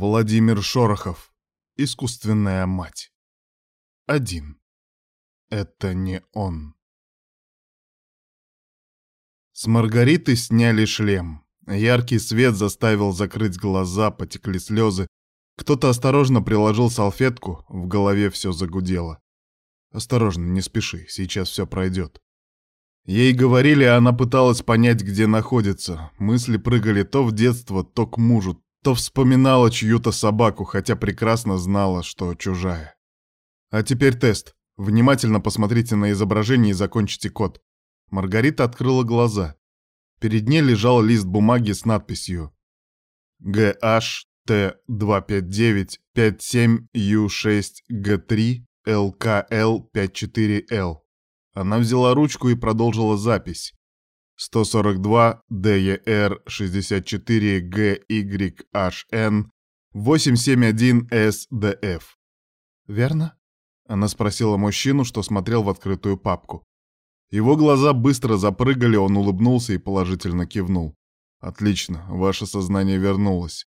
Владимир Шорохов. Искусственная мать. Один. Это не он. С Маргариты сняли шлем. Яркий свет заставил закрыть глаза, потекли слезы. Кто-то осторожно приложил салфетку, в голове все загудело. Осторожно, не спеши, сейчас все пройдет. Ей говорили, а она пыталась понять, где находится. Мысли прыгали то в детство, то к мужу, то вспоминала чью-то собаку, хотя прекрасно знала, что чужая. А теперь тест. Внимательно посмотрите на изображение и закончите код. Маргарита открыла глаза. Перед ней лежал лист бумаги с надписью GHT25957U6G3 LKL54L. Она взяла ручку и продолжила запись. 142 DER 64 GYHN 871 SDF. Верно? Она спросила мужчину, что смотрел в открытую папку. Его глаза быстро запрыгали, он улыбнулся и положительно кивнул. Отлично, ваше сознание вернулось.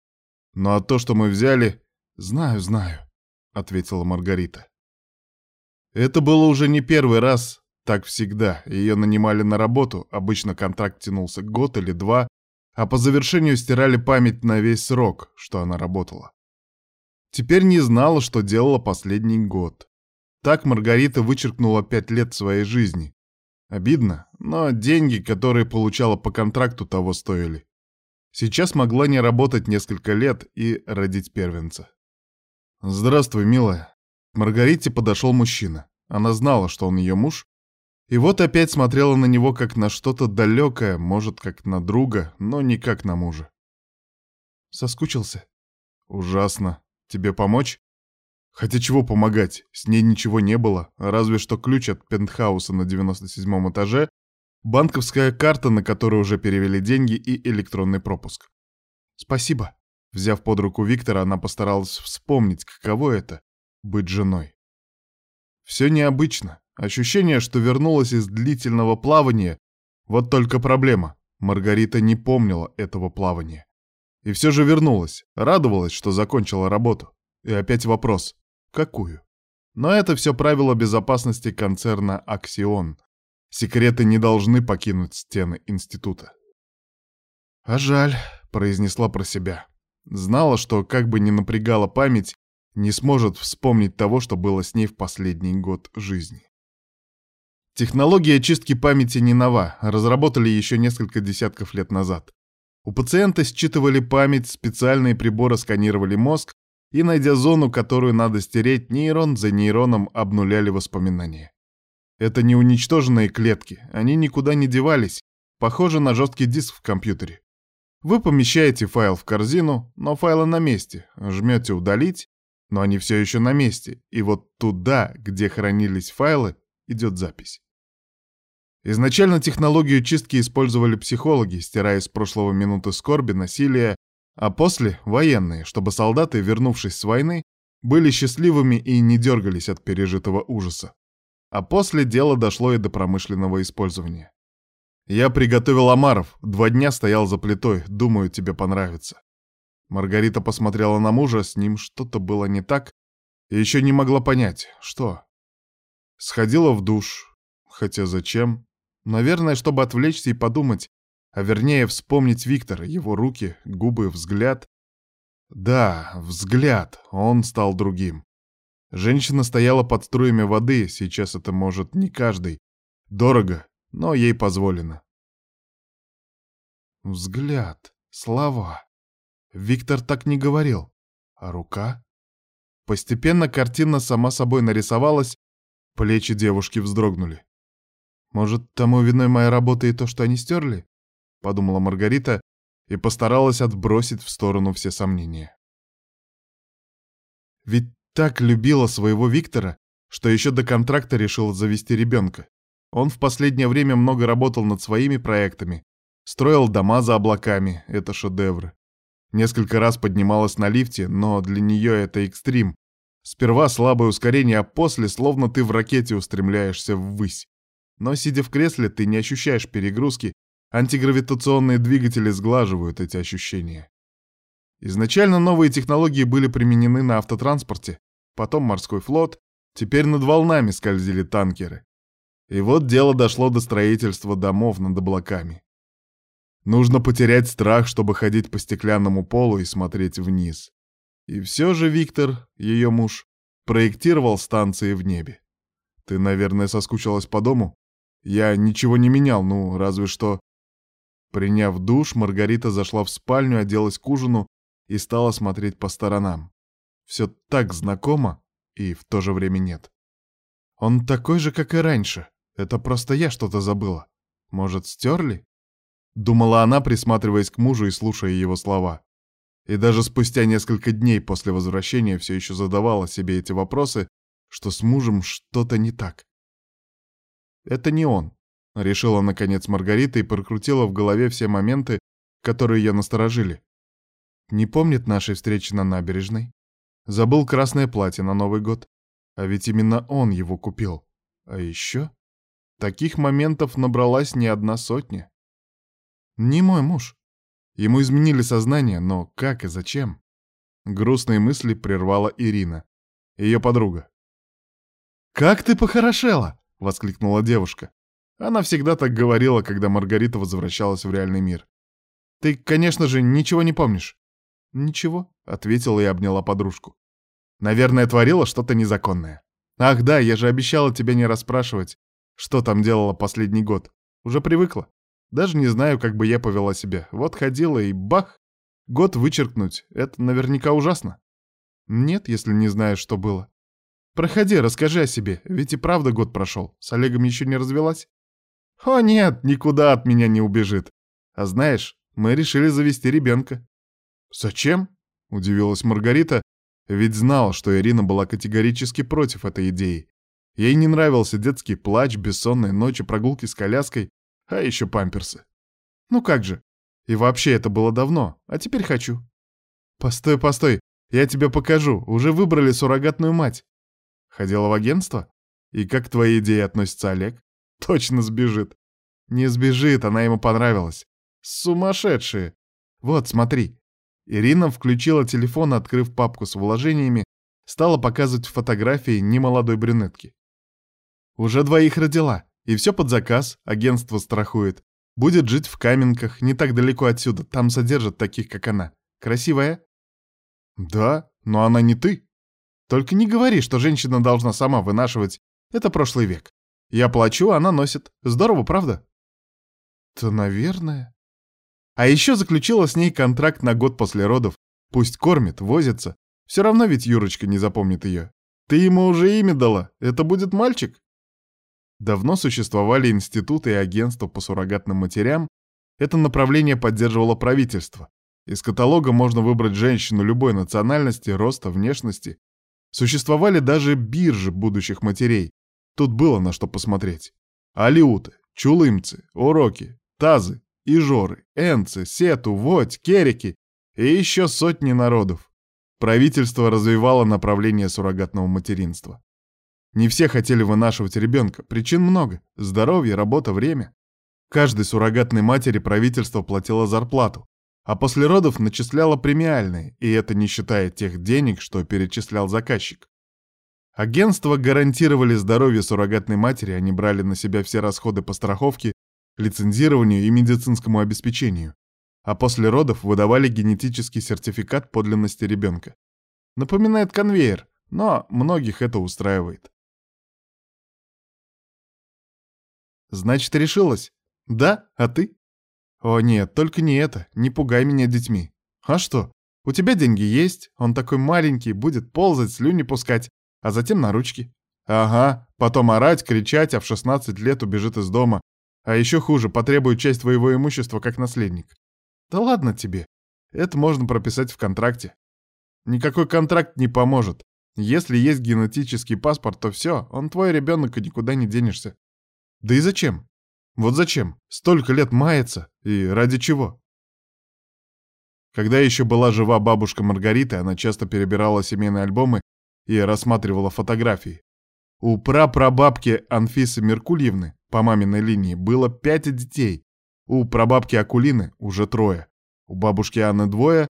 Ну а то, что мы взяли... Знаю, знаю, ответила Маргарита. Это было уже не первый раз, так всегда. Ее нанимали на работу, обычно контракт тянулся год или два, а по завершению стирали память на весь срок, что она работала. Теперь не знала, что делала последний год. Так Маргарита вычеркнула пять лет своей жизни. Обидно, но деньги, которые получала по контракту, того стоили. Сейчас могла не работать несколько лет и родить первенца. «Здравствуй, милая». К Маргарите подошел мужчина. Она знала, что он ее муж, и вот опять смотрела на него как на что-то далекое, может, как на друга, но не как на мужа. Соскучился? Ужасно. Тебе помочь? Хотя чего помогать? С ней ничего не было, разве что ключ от пентхауса на 97 этаже, банковская карта, на которую уже перевели деньги, и электронный пропуск. Спасибо. Взяв под руку Виктора, она постаралась вспомнить, каково это — быть женой. Все необычно. Ощущение, что вернулась из длительного плавания. Вот только проблема. Маргарита не помнила этого плавания. И все же вернулась. Радовалась, что закончила работу. И опять вопрос. Какую? Но это все правило безопасности концерна «Аксион». Секреты не должны покинуть стены института. «А жаль», — произнесла про себя. Знала, что, как бы ни напрягала память, не сможет вспомнить того, что было с ней в последний год жизни. Технология очистки памяти не нова, разработали еще несколько десятков лет назад. У пациента считывали память, специальные приборы сканировали мозг и, найдя зону, которую надо стереть, нейрон за нейроном обнуляли воспоминания. Это не уничтоженные клетки, они никуда не девались, похоже на жесткий диск в компьютере. Вы помещаете файл в корзину, но файлы на месте, жмете «Удалить», но они все еще на месте, и вот туда, где хранились файлы, идет запись. Изначально технологию чистки использовали психологи, стирая из прошлого минуты скорби, насилия, а после — военные, чтобы солдаты, вернувшись с войны, были счастливыми и не дергались от пережитого ужаса. А после дело дошло и до промышленного использования. Я приготовил омаров, два дня стоял за плитой, думаю, тебе понравится. Маргарита посмотрела на мужа, с ним что-то было не так, и еще не могла понять, что. Сходила в душ, хотя зачем? Наверное, чтобы отвлечься и подумать, а вернее вспомнить Виктора, его руки, губы, взгляд. Да, взгляд, он стал другим. Женщина стояла под струями воды, сейчас это может не каждый. Дорого, но ей позволено. Взгляд, слова. Виктор так не говорил. А рука? Постепенно картина сама собой нарисовалась, плечи девушки вздрогнули. Может, тому виной моя работа и то, что они стерли? Подумала Маргарита и постаралась отбросить в сторону все сомнения. Ведь так любила своего Виктора, что еще до контракта решила завести ребенка. Он в последнее время много работал над своими проектами, строил дома за облаками, это шедевры. Несколько раз поднималась на лифте, но для нее это экстрим. Сперва слабое ускорение, а после словно ты в ракете устремляешься ввысь. Но сидя в кресле, ты не ощущаешь перегрузки, антигравитационные двигатели сглаживают эти ощущения. Изначально новые технологии были применены на автотранспорте, потом морской флот, теперь над волнами скользили танкеры. И вот дело дошло до строительства домов над облаками. Нужно потерять страх, чтобы ходить по стеклянному полу и смотреть вниз. И все же Виктор, ее муж, проектировал станции в небе. Ты, наверное, соскучилась по дому? Я ничего не менял, ну, разве что... Приняв душ, Маргарита зашла в спальню, оделась к ужину и стала смотреть по сторонам. Все так знакомо и в то же время нет. Он такой же, как и раньше. Это просто я что-то забыла. Может, стерли? Думала она, присматриваясь к мужу и слушая его слова. И даже спустя несколько дней после возвращения все еще задавала себе эти вопросы, что с мужем что-то не так. Это не он, решила наконец Маргарита и прокрутила в голове все моменты, которые ее насторожили. Не помнит нашей встречи на набережной. Забыл красное платье на Новый год. А ведь именно он его купил. А еще таких моментов набралась не одна сотня. Не мой муж. Ему изменили сознание, но как и зачем? Грустные мысли прервала Ирина, ее подруга. «Как ты похорошела!» — воскликнула девушка. Она всегда так говорила, когда Маргарита возвращалась в реальный мир. «Ты, конечно же, ничего не помнишь?» «Ничего», — ответила и обняла подружку. «Наверное, творила что-то незаконное. Ах да, я же обещала тебя не расспрашивать, что там делала последний год. Уже привыкла. Даже не знаю, как бы я повела себя. Вот ходила и бах! Год вычеркнуть. Это наверняка ужасно. Нет, если не знаешь, что было. Проходи, расскажи о себе, ведь и правда год прошел. С Олегом еще не развелась? О нет, никуда от меня не убежит. А знаешь, мы решили завести ребенка. «Зачем?» — удивилась Маргарита, ведь знала, что Ирина была категорически против этой идеи. Ей не нравился детский плач, бессонные ночи, прогулки с коляской, а еще памперсы. Ну как же? И вообще это было давно, а теперь хочу. Постой, постой, я тебе покажу, уже выбрали суррогатную мать. Ходила в агентство? И как к твоей идее относится Олег? Точно сбежит. Не сбежит, она ему понравилась. Сумасшедшие. Вот, смотри. Ирина включила телефон, открыв папку с вложениями, стала показывать фотографии немолодой брюнетки. Уже двоих родила, и все под заказ, агентство страхует. Будет жить в Каменках, не так далеко отсюда, там содержат таких, как она. Красивая? Да, но она не ты. Только не говори, что женщина должна сама вынашивать. Это прошлый век. Я плачу, она носит. Здорово, правда? То, наверное. А еще заключила с ней контракт на год после родов. Пусть кормит, возится. Все равно ведь Юрочка не запомнит ее. Ты ему уже имя дала. Это будет мальчик. Давно существовали институты и агентства по суррогатным матерям. Это направление поддерживало правительство. Из каталога можно выбрать женщину любой национальности, роста, внешности. Существовали даже биржи будущих матерей. Тут было на что посмотреть. Алиуты, чулымцы, уроки, тазы, ижоры, энцы, сету, водь, керики и еще сотни народов. Правительство развивало направление суррогатного материнства. Не все хотели вынашивать ребенка, причин много – здоровье, работа, время. Каждой суррогатной матери правительство платило зарплату, а после родов начисляло премиальные, и это не считая тех денег, что перечислял заказчик. Агентства гарантировали здоровье суррогатной матери, они брали на себя все расходы по страховке, лицензированию и медицинскому обеспечению, а после родов выдавали генетический сертификат подлинности ребенка. Напоминает конвейер, но многих это устраивает. Значит, решилась? Да? А ты? О нет, только не это. Не пугай меня детьми. А что? У тебя деньги есть, он такой маленький, будет ползать, слюни пускать, а затем на ручки. Ага, потом орать, кричать, а в 16 лет убежит из дома. А еще хуже, потребует часть твоего имущества как наследник. Да ладно тебе. Это можно прописать в контракте. Никакой контракт не поможет. Если есть генетический паспорт, то все, он твой ребенок и никуда не денешься. Да и зачем? Вот зачем? Столько лет мается. И ради чего? Когда еще была жива бабушка Маргарита, она часто перебирала семейные альбомы и рассматривала фотографии. У прапрабабки Анфисы Меркульевны по маминой линии было пять детей. У прабабки Акулины уже трое. У бабушки Анны двое,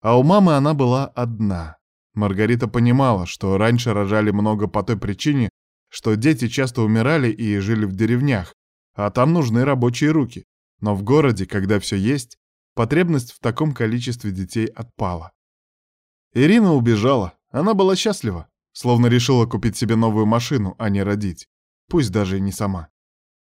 А у мамы она была одна. Маргарита понимала, что раньше рожали много по той причине, что дети часто умирали и жили в деревнях, а там нужны рабочие руки. Но в городе, когда все есть, потребность в таком количестве детей отпала. Ирина убежала, она была счастлива, словно решила купить себе новую машину, а не родить, пусть даже и не сама.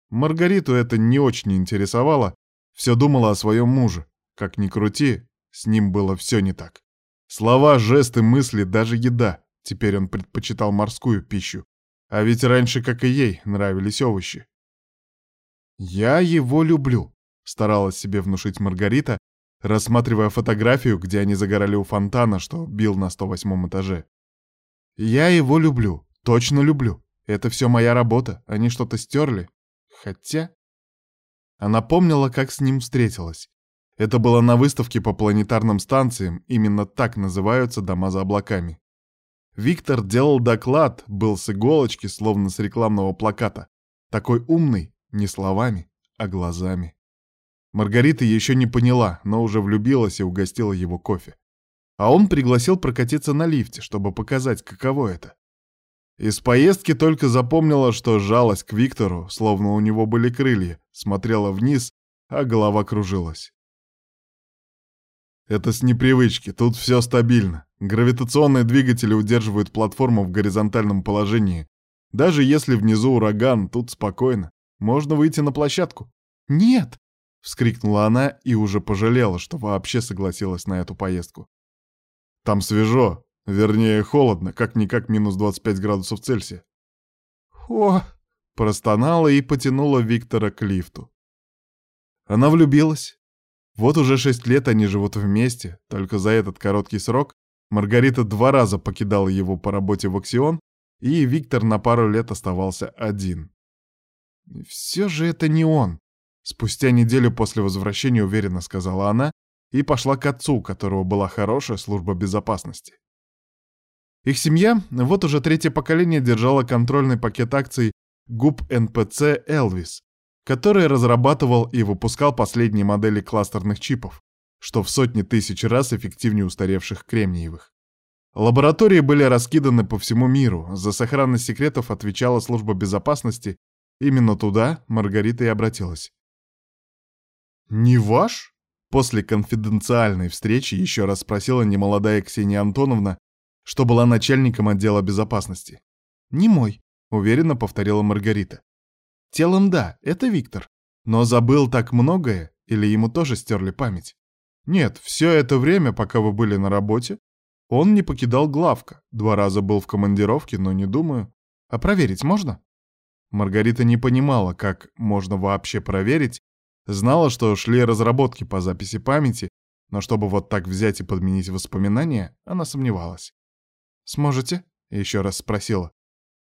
Маргариту это не очень интересовало, все думала о своем муже. Как ни крути, с ним было все не так. Слова, жесты, мысли, даже еда. Теперь он предпочитал морскую пищу. А ведь раньше, как и ей, нравились овощи. «Я его люблю», — старалась себе внушить Маргарита, рассматривая фотографию, где они загорали у фонтана, что бил на 108 этаже. «Я его люблю, точно люблю. Это все моя работа, они что-то стерли. Хотя...» Она помнила, как с ним встретилась. Это было на выставке по планетарным станциям, именно так называются дома за облаками. Виктор делал доклад, был с иголочки, словно с рекламного плаката. Такой умный, не словами, а глазами. Маргарита еще не поняла, но уже влюбилась и угостила его кофе. А он пригласил прокатиться на лифте, чтобы показать, каково это. Из поездки только запомнила, что жалость к Виктору, словно у него были крылья, смотрела вниз, а голова кружилась. Это с непривычки, тут все стабильно. Гравитационные двигатели удерживают платформу в горизонтальном положении. Даже если внизу ураган, тут спокойно. Можно выйти на площадку. «Нет!» — вскрикнула она и уже пожалела, что вообще согласилась на эту поездку. «Там свежо, вернее холодно, как-никак минус 25 градусов Цельсия». «О!» — простонала и потянула Виктора к лифту. Она влюбилась, вот уже шесть лет они живут вместе, только за этот короткий срок Маргарита два раза покидала его по работе в Аксион, и Виктор на пару лет оставался один. И все же это не он. Спустя неделю после возвращения уверенно сказала она и пошла к отцу, у которого была хорошая служба безопасности. Их семья вот уже третье поколение держала контрольный пакет акций ГУП НПЦ «Элвис», который разрабатывал и выпускал последние модели кластерных чипов, что в сотни тысяч раз эффективнее устаревших кремниевых. Лаборатории были раскиданы по всему миру, за сохранность секретов отвечала служба безопасности, именно туда Маргарита и обратилась. «Не ваш?» После конфиденциальной встречи еще раз спросила немолодая Ксения Антоновна, что была начальником отдела безопасности. «Не мой», — уверенно повторила Маргарита. Телом да, это Виктор. Но забыл так многое, или ему тоже стерли память? Нет, все это время, пока вы были на работе, он не покидал главка. Два раза был в командировке, но не думаю. А проверить можно? Маргарита не понимала, как можно вообще проверить, знала, что шли разработки по записи памяти, но чтобы вот так взять и подменить воспоминания, она сомневалась. «Сможете?» — еще раз спросила.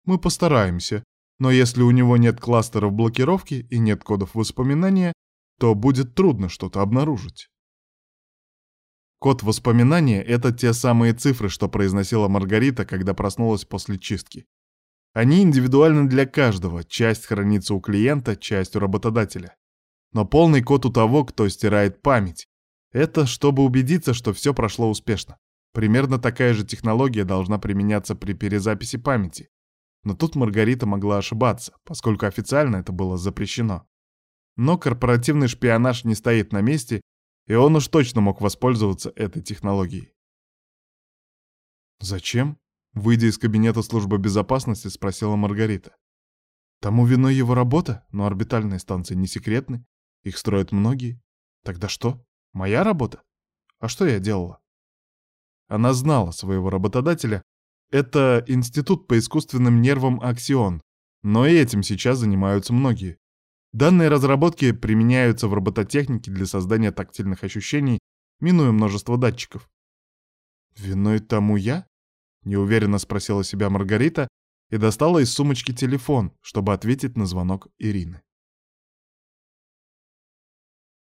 «Мы постараемся», но если у него нет кластеров блокировки и нет кодов воспоминания, то будет трудно что-то обнаружить. Код воспоминания — это те самые цифры, что произносила Маргарита, когда проснулась после чистки. Они индивидуальны для каждого, часть хранится у клиента, часть у работодателя. Но полный код у того, кто стирает память. Это чтобы убедиться, что все прошло успешно. Примерно такая же технология должна применяться при перезаписи памяти. Но тут Маргарита могла ошибаться, поскольку официально это было запрещено. Но корпоративный шпионаж не стоит на месте, и он уж точно мог воспользоваться этой технологией. «Зачем?» — выйдя из кабинета службы безопасности, спросила Маргарита. «Тому виной его работа, но орбитальные станции не секретны, их строят многие. Тогда что? Моя работа? А что я делала?» Она знала своего работодателя, это институт по искусственным нервам Аксион, но и этим сейчас занимаются многие. Данные разработки применяются в робототехнике для создания тактильных ощущений, минуя множество датчиков. «Виной тому я?» — неуверенно спросила себя Маргарита и достала из сумочки телефон, чтобы ответить на звонок Ирины.